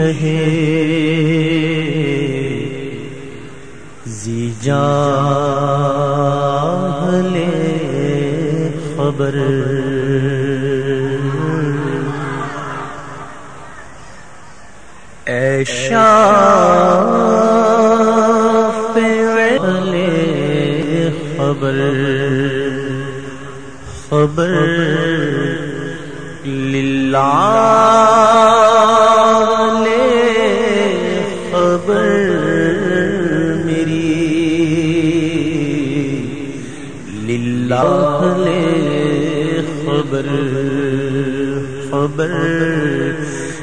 شہے زی جا لے خبر ایشا خبر۔ خبر۔ للہ للہ خبر خبر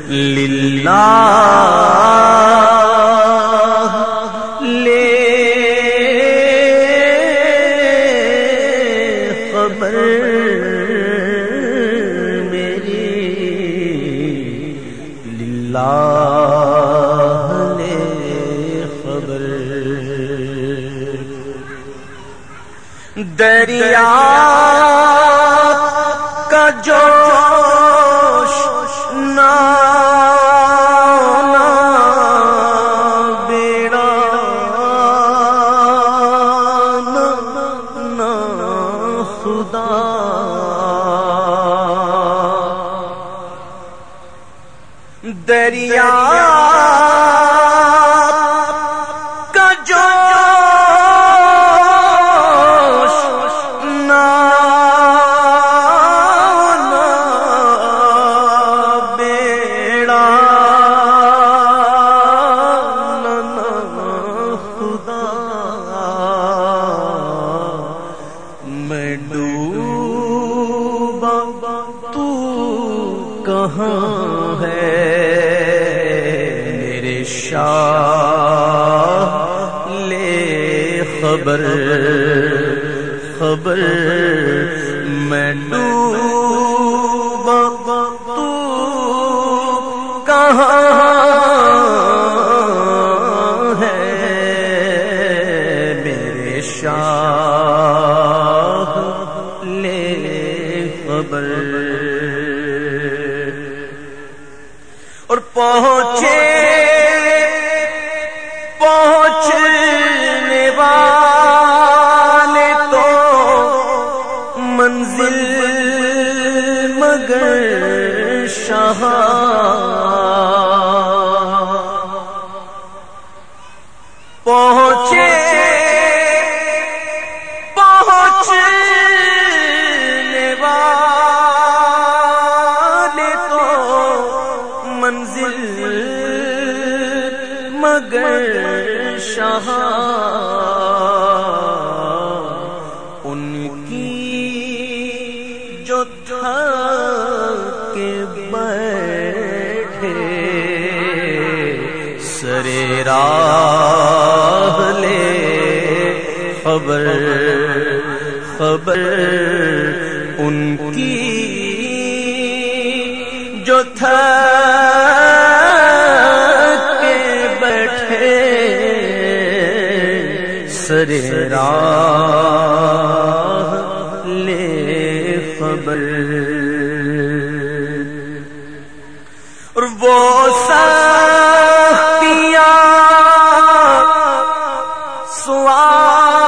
للہ دریا کا جوش نا دریا کہاں ہے میرے شاہ لے خبر خبر میں ڈوبا تو کہاں خبر خبر ان کی جو تھا کے بیٹھے سرا لے خبر۔ اور وہ سیا سوال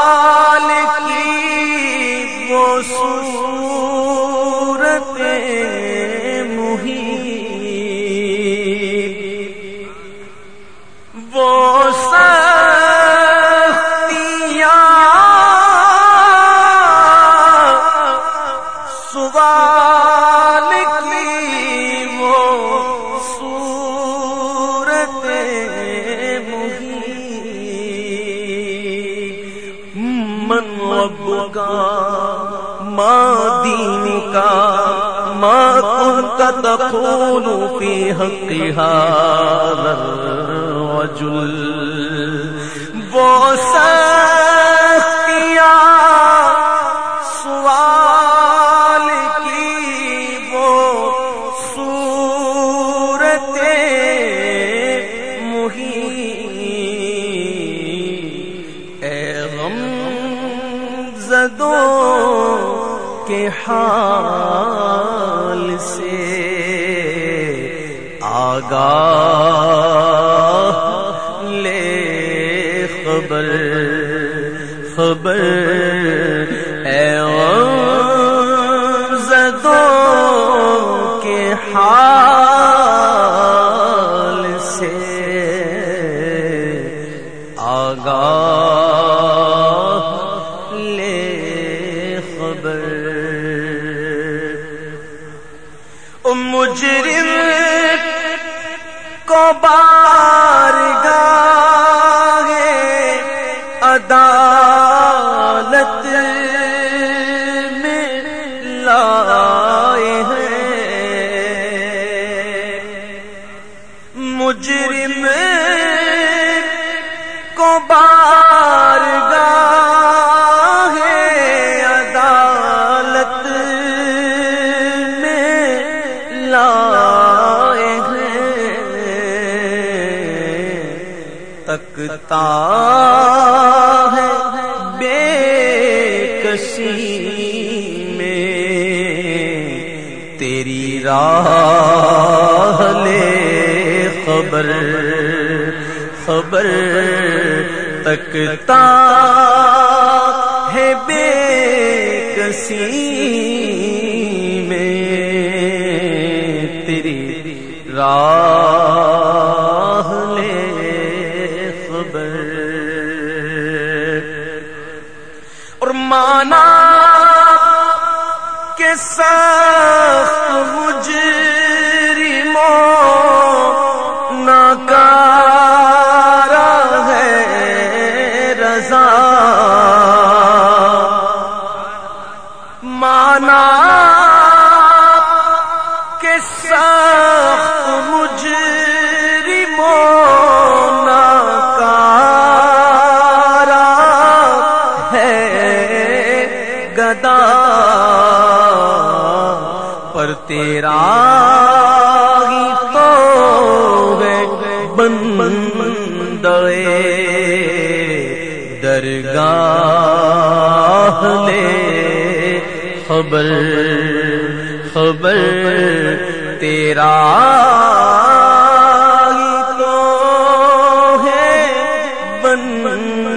ماں دین کا ماں كنت تقول في حق هذا الرجل۔ وہ سختیاں سوال کی، وہ صورت مہی اے غم زدوں کے حال سے آگاہ لے خبر خبر عدالت میں لائے ہیں۔ مجرم کو بار گاہے عدالت میں لائے ہیں۔ تکتا راہ لے خبر خبر تکتا ہے بے کسی میں تیری راہ لے خبر۔ اور مانا کے سخت مانا کے سخت مجرموں ناکارا ہے گدا پر تیرا درگاہ لے خبر خبر تیرا تو ہے بندے۔